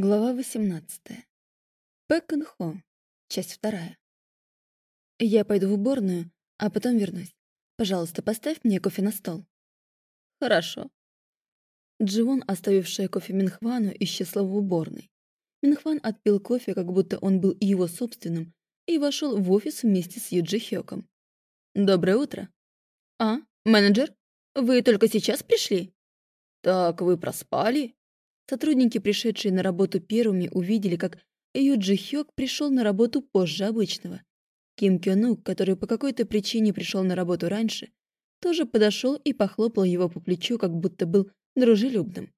Глава 18. Пэкэн Хо. Часть вторая. Я пойду в уборную, а потом вернусь. Пожалуйста, поставь мне кофе на стол. Хорошо. Дживон, оставившая кофе Минхвану, исчезла в уборной. Минхван отпил кофе, как будто он был его собственным, и вошел в офис вместе с Юджи Хёком. «Доброе утро». «А, менеджер? Вы только сейчас пришли?» «Так вы проспали?» Сотрудники, пришедшие на работу первыми, увидели, как Юджи Хёк пришел на работу позже обычного. Ким Кёнук, который по какой-то причине пришел на работу раньше, тоже подошел и похлопал его по плечу, как будто был дружелюбным.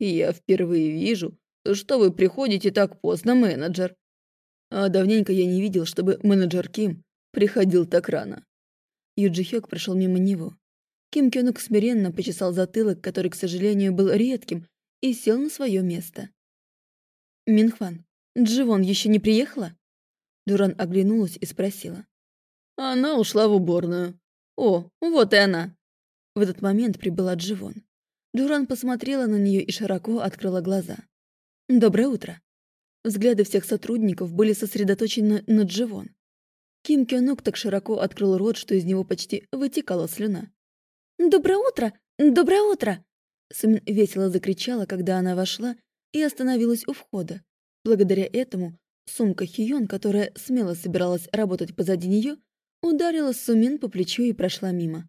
«Я впервые вижу, что вы приходите так поздно, менеджер. А давненько я не видел, чтобы менеджер Ким приходил так рано». Юджи Хёк прошел мимо него. Ким Кёнук смиренно почесал затылок, который, к сожалению, был редким, и сел на свое место. «Минхван, Дживон еще не приехала?» Дуран оглянулась и спросила. «Она ушла в уборную. О, вот и она!» В этот момент прибыла Дживон. Джуран посмотрела на нее и широко открыла глаза. «Доброе утро!» Взгляды всех сотрудников были сосредоточены на Дживон. Ким Кёнук так широко открыл рот, что из него почти вытекала слюна. «Доброе утро! Доброе утро!» Сумин весело закричала, когда она вошла и остановилась у входа. Благодаря этому сумка Хион, которая смело собиралась работать позади нее, ударила Сумин по плечу и прошла мимо.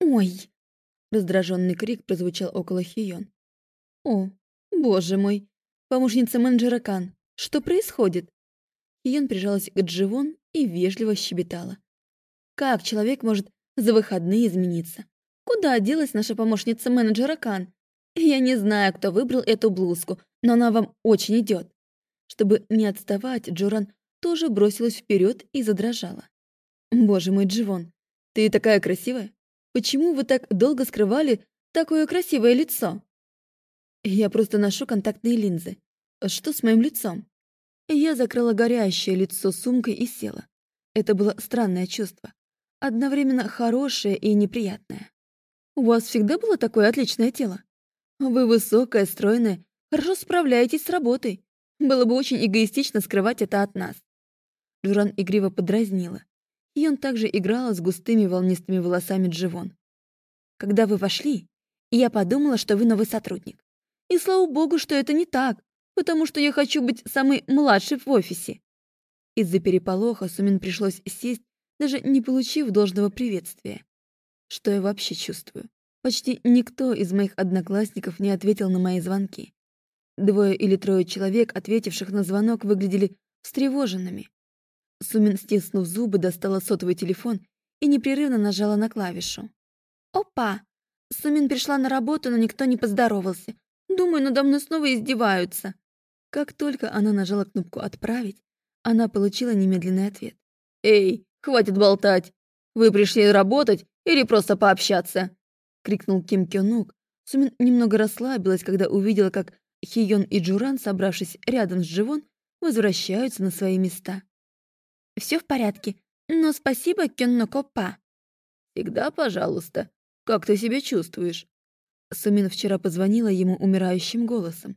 «Ой!» Раздраженный крик прозвучал около Хион. «О, боже мой! Помощница менеджера Кан, что происходит?» Хион прижалась к Дживон и вежливо щебетала. «Как человек может за выходные измениться? Куда делась наша помощница менеджера Кан? Я не знаю, кто выбрал эту блузку, но она вам очень идет. Чтобы не отставать, Джоран тоже бросилась вперед и задрожала. Боже мой, Дживон, ты такая красивая. Почему вы так долго скрывали такое красивое лицо? Я просто ношу контактные линзы. Что с моим лицом? Я закрыла горящее лицо сумкой и села. Это было странное чувство. Одновременно хорошее и неприятное. У вас всегда было такое отличное тело? Вы высокая, стройная, хорошо справляетесь с работой. Было бы очень эгоистично скрывать это от нас. Джуран игриво подразнила. И он также играла с густыми волнистыми волосами Дживон. Когда вы вошли, я подумала, что вы новый сотрудник. И слава богу, что это не так, потому что я хочу быть самой младшей в офисе. Из-за переполоха Сумин пришлось сесть, даже не получив должного приветствия. Что я вообще чувствую? Почти никто из моих одноклассников не ответил на мои звонки. Двое или трое человек, ответивших на звонок, выглядели встревоженными. Сумин, стиснув зубы, достала сотовый телефон и непрерывно нажала на клавишу. «Опа! Сумин пришла на работу, но никто не поздоровался. Думаю, надо мной снова издеваются». Как только она нажала кнопку «Отправить», она получила немедленный ответ. «Эй, хватит болтать! Вы пришли работать или просто пообщаться?» — крикнул Ким Кёнук. Сумин немного расслабилась, когда увидела, как Хион и Джуран, собравшись рядом с Дживон, возвращаются на свои места. «Все в порядке, но спасибо, Кённокопа». «Всегда пожалуйста. Как ты себя чувствуешь?» Сумин вчера позвонила ему умирающим голосом.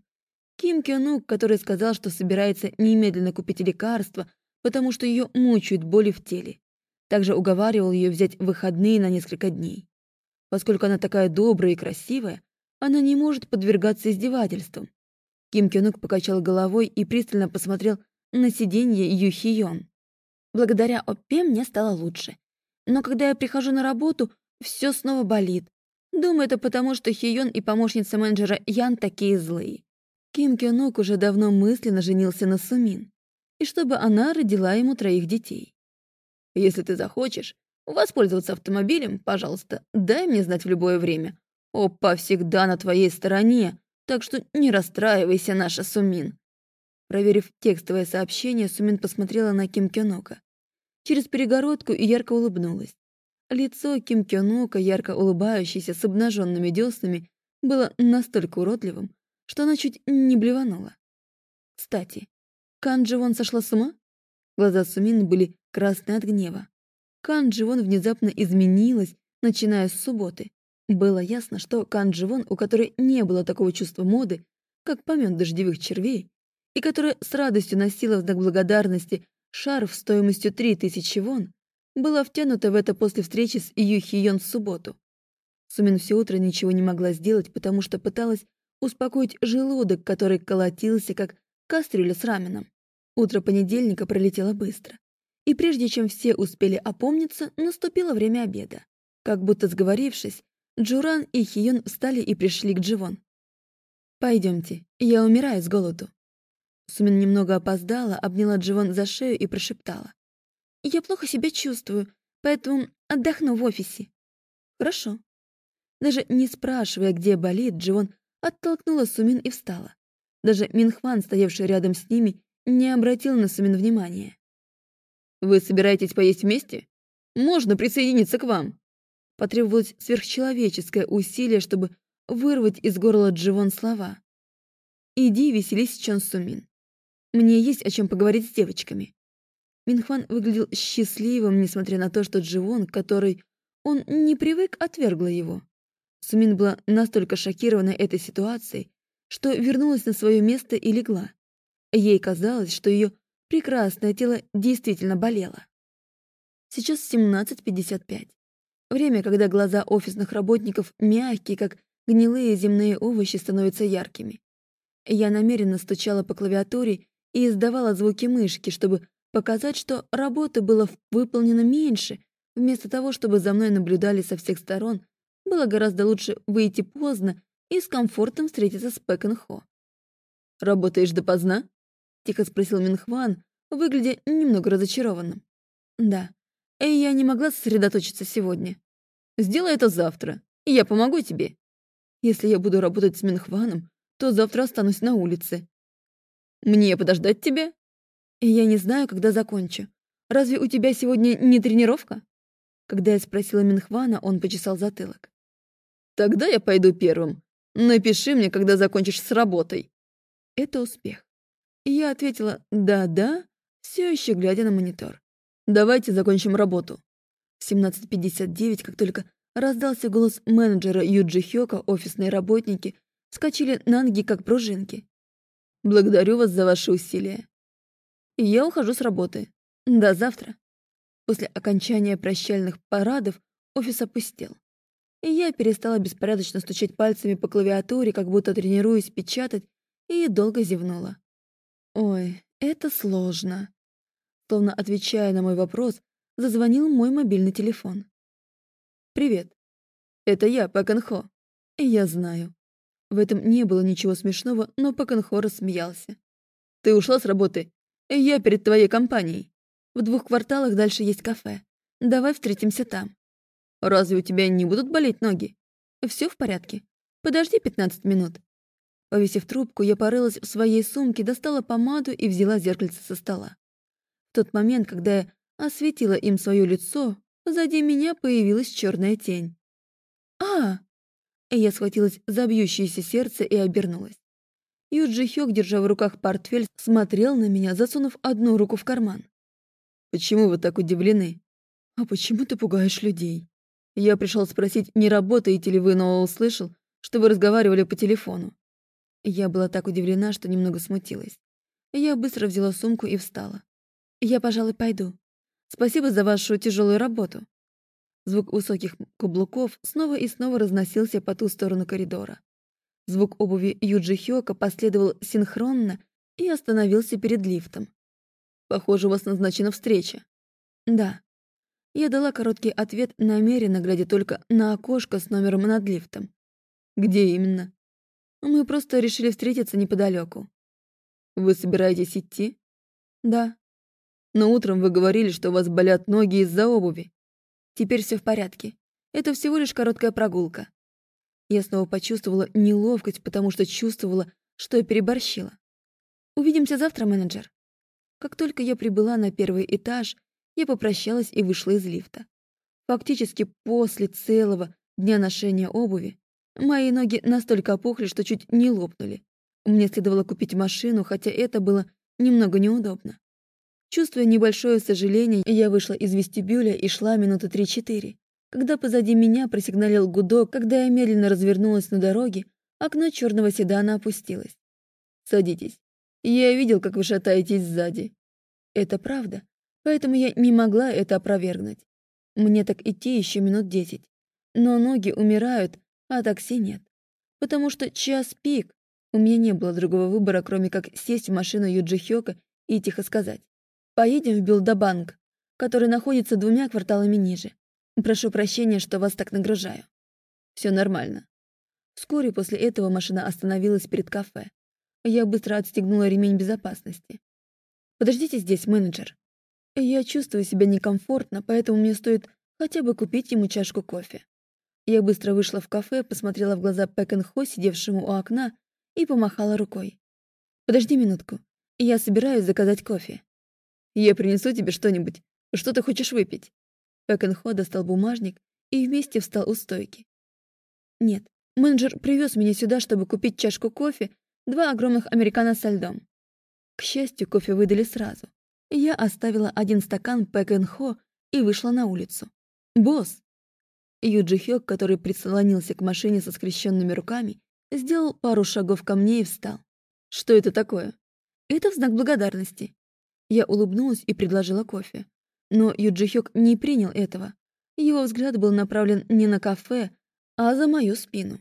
Ким Кёнук, который сказал, что собирается немедленно купить лекарство, потому что ее мучают боли в теле. Также уговаривал ее взять выходные на несколько дней. Поскольку она такая добрая и красивая, она не может подвергаться издевательствам. Ким Кёнук покачал головой и пристально посмотрел на сиденье Юхион. Благодаря ОПЕ мне стало лучше. Но когда я прихожу на работу, все снова болит. Думаю, это потому, что Хион и помощница менеджера Ян такие злые. Ким Кёнук уже давно мысленно женился на Сумин. И чтобы она родила ему троих детей. Если ты захочешь воспользоваться автомобилем, пожалуйста, дай мне знать в любое время. Опа всегда на твоей стороне, так что не расстраивайся, наша Сумин». Проверив текстовое сообщение, Сумин посмотрела на Ким Кёнока. Через перегородку и ярко улыбнулась. Лицо Ким Кёнока, ярко улыбающееся с обнаженными деснами, было настолько уродливым, что она чуть не блеванула. Кстати, Кан Дживон сошла с ума? Глаза Сумин были красные от гнева. Кан Дживон внезапно изменилась, начиная с субботы. Было ясно, что Кан Дживон, у которой не было такого чувства моды, как помет дождевых червей, и которая с радостью носила в знак благодарности шарф стоимостью 3000 вон, была втянута в это после встречи с Ю Хион в субботу. Сумин все утро ничего не могла сделать, потому что пыталась успокоить желудок, который колотился, как кастрюля с раменом. Утро понедельника пролетело быстро. И прежде чем все успели опомниться, наступило время обеда. Как будто сговорившись, Джуран и Хион встали и пришли к Дживон. «Пойдемте, я умираю с голоду». Сумин немного опоздала, обняла Дживон за шею и прошептала. «Я плохо себя чувствую, поэтому отдохну в офисе». «Хорошо». Даже не спрашивая, где болит, Дживон оттолкнула Сумин и встала. Даже Минхван, стоявший рядом с ними, не обратил на Сумин внимания. «Вы собираетесь поесть вместе? Можно присоединиться к вам!» Потребовалось сверхчеловеческое усилие, чтобы вырвать из горла Дживон слова. «Иди веселись, Чон Сумин. Мне есть о чем поговорить с девочками». Минхван выглядел счастливым, несмотря на то, что Дживон, который он не привык, отвергла его. Сумин была настолько шокирована этой ситуацией, что вернулась на свое место и легла. Ей казалось, что ее прекрасное тело действительно болело. Сейчас 17.55. Время, когда глаза офисных работников мягкие, как гнилые земные овощи, становятся яркими. Я намеренно стучала по клавиатуре и издавала звуки мышки, чтобы показать, что работы было выполнено меньше, вместо того, чтобы за мной наблюдали со всех сторон было гораздо лучше выйти поздно и с комфортом встретиться с Пэкэн Хо. «Работаешь допоздна?» — тихо спросил Минхван, выглядя немного разочарованным. «Да, и я не могла сосредоточиться сегодня. Сделай это завтра, и я помогу тебе. Если я буду работать с Минхваном, то завтра останусь на улице. Мне подождать тебя? Я не знаю, когда закончу. Разве у тебя сегодня не тренировка? Когда я спросила Минхвана, он почесал затылок. Тогда я пойду первым. Напиши мне, когда закончишь с работой. Это успех. Я ответила «да-да», все еще глядя на монитор. Давайте закончим работу. В 17.59, как только раздался голос менеджера Юджи Хёка, офисные работники скачали на ноги, как пружинки. Благодарю вас за ваши усилия. Я ухожу с работы. До завтра. После окончания прощальных парадов офис опустел и я перестала беспорядочно стучать пальцами по клавиатуре, как будто тренируясь печатать, и долго зевнула. «Ой, это сложно». Словно отвечая на мой вопрос, зазвонил мой мобильный телефон. «Привет. Это я, Пэкэнхо. Я знаю». В этом не было ничего смешного, но Пэкэнхо рассмеялся. «Ты ушла с работы? Я перед твоей компанией. В двух кварталах дальше есть кафе. Давай встретимся там». Разве у тебя не будут болеть ноги? Все в порядке. Подожди 15 минут. Повесив трубку, я порылась в своей сумке, достала помаду и взяла зеркальце со стола. В тот момент, когда я осветила им свое лицо, позади меня появилась черная тень. а Я схватилась за бьющееся сердце и обернулась. Юджи Хёк, держа в руках портфель, смотрел на меня, засунув одну руку в карман. «Почему вы так удивлены?» «А почему ты пугаешь людей?» Я пришел спросить, не работаете ли вы, но услышал, что вы разговаривали по телефону. Я была так удивлена, что немного смутилась. Я быстро взяла сумку и встала. Я, пожалуй, пойду. Спасибо за вашу тяжелую работу. Звук высоких каблуков снова и снова разносился по ту сторону коридора. Звук обуви Юджи Хёка последовал синхронно и остановился перед лифтом. «Похоже, у вас назначена встреча». «Да», я дала короткий ответ, намеренно глядя только на окошко с номером над лифтом. «Где именно?» «Мы просто решили встретиться неподалеку. «Вы собираетесь идти?» «Да». «Но утром вы говорили, что у вас болят ноги из-за обуви». «Теперь все в порядке. Это всего лишь короткая прогулка». Я снова почувствовала неловкость, потому что чувствовала, что я переборщила. «Увидимся завтра, менеджер». Как только я прибыла на первый этаж, я попрощалась и вышла из лифта. Фактически после целого дня ношения обуви мои ноги настолько опухли, что чуть не лопнули. Мне следовало купить машину, хотя это было немного неудобно. Чувствуя небольшое сожаление, я вышла из вестибюля и шла минуты три-четыре. Когда позади меня просигналил гудок, когда я медленно развернулась на дороге, окно черного седана опустилось. «Садитесь». Я видел, как вы шатаетесь сзади. Это правда, поэтому я не могла это опровергнуть. Мне так идти еще минут десять. Но ноги умирают, а такси нет. Потому что час пик. У меня не было другого выбора, кроме как сесть в машину Юджи Хёка и тихо сказать. «Поедем в Билдабанк, который находится двумя кварталами ниже. Прошу прощения, что вас так нагружаю». Все нормально. Вскоре после этого машина остановилась перед кафе. Я быстро отстегнула ремень безопасности. «Подождите здесь, менеджер. Я чувствую себя некомфортно, поэтому мне стоит хотя бы купить ему чашку кофе». Я быстро вышла в кафе, посмотрела в глаза Пэкэнхо, сидевшему у окна, и помахала рукой. «Подожди минутку. Я собираюсь заказать кофе». «Я принесу тебе что-нибудь. Что ты хочешь выпить?» Пэкэнхо достал бумажник и вместе встал у стойки. «Нет, менеджер привез меня сюда, чтобы купить чашку кофе, два огромных американо со льдом». К счастью, кофе выдали сразу. Я оставила один стакан Пэкэнхо и вышла на улицу. «Босс!» Юджи Хёк, который прислонился к машине со скрещенными руками, сделал пару шагов ко мне и встал. «Что это такое?» «Это в знак благодарности». Я улыбнулась и предложила кофе. Но Юджи Хёк не принял этого. Его взгляд был направлен не на кафе, а за мою спину.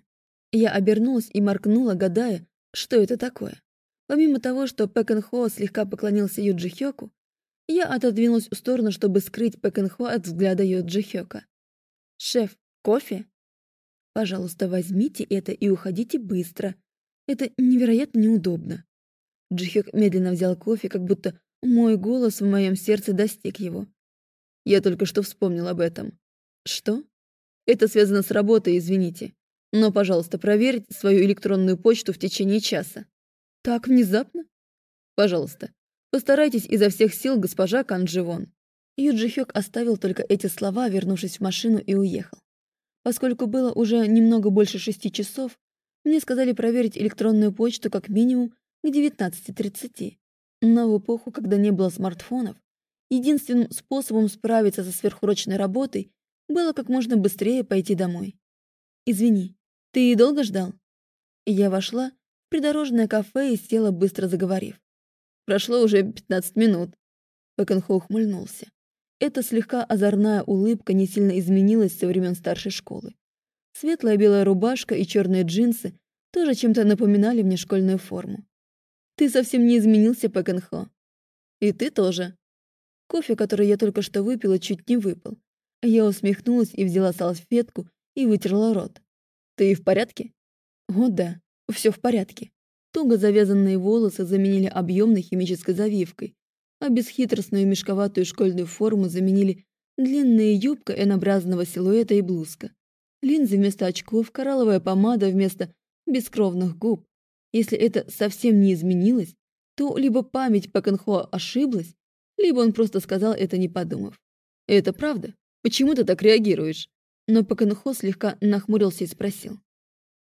Я обернулась и моркнула, гадая, что это такое. Помимо того, что Пэкэнхо слегка поклонился Юджи Хёку, я отодвинулась в сторону, чтобы скрыть Пэкэнхо от взгляда Юджи Хёка. «Шеф, кофе?» «Пожалуйста, возьмите это и уходите быстро. Это невероятно неудобно». Джихёк медленно взял кофе, как будто мой голос в моем сердце достиг его. «Я только что вспомнил об этом». «Что?» «Это связано с работой, извините. Но, пожалуйста, проверьте свою электронную почту в течение часа». «Так внезапно?» «Пожалуйста, постарайтесь изо всех сил, госпожа Кандживон. Юджи Хёк оставил только эти слова, вернувшись в машину и уехал. Поскольку было уже немного больше шести часов, мне сказали проверить электронную почту как минимум к 19.30. Но в эпоху, когда не было смартфонов, единственным способом справиться со сверхурочной работой было как можно быстрее пойти домой. «Извини, ты долго ждал?» Я вошла в придорожное кафе и села, быстро заговорив. «Прошло уже 15 минут». Пэкэнхо ухмыльнулся. Эта слегка озорная улыбка не сильно изменилась со времен старшей школы. Светлая белая рубашка и черные джинсы тоже чем-то напоминали мне школьную форму. «Ты совсем не изменился, Пэкэнхо. И ты тоже». Кофе, который я только что выпила, чуть не выпал. Я усмехнулась и взяла салфетку и вытерла рот. «Ты в порядке?» «О да, все в порядке». Туго завязанные волосы заменили объемной химической завивкой, а бесхитростную мешковатую школьную форму заменили длинная юбка N-образного силуэта и блузка. Линзы вместо очков, коралловая помада вместо бескровных губ. Если это совсем не изменилось, то либо память Пэкэнхо ошиблась, либо он просто сказал это не подумав. «Это правда? Почему ты так реагируешь?» Но Пэкэнхо слегка нахмурился и спросил.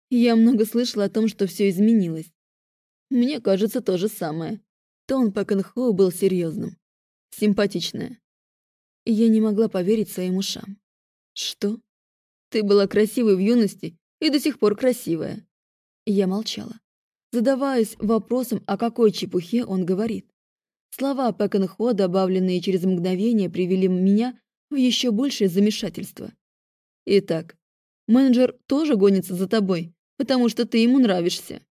«Я много слышала о том, что все изменилось. Мне кажется, то же самое. Тон Пэкэнхоу был серьезным. Симпатичная. Я не могла поверить своим ушам. Что? Ты была красивой в юности и до сих пор красивая. Я молчала, задаваясь вопросом, о какой чепухе он говорит. Слова Пэкэнхо, добавленные через мгновение, привели меня в еще большее замешательство. Итак, менеджер тоже гонится за тобой, потому что ты ему нравишься.